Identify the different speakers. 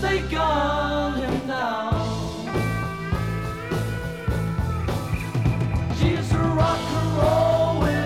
Speaker 1: they gun him now. She's a and roll widow.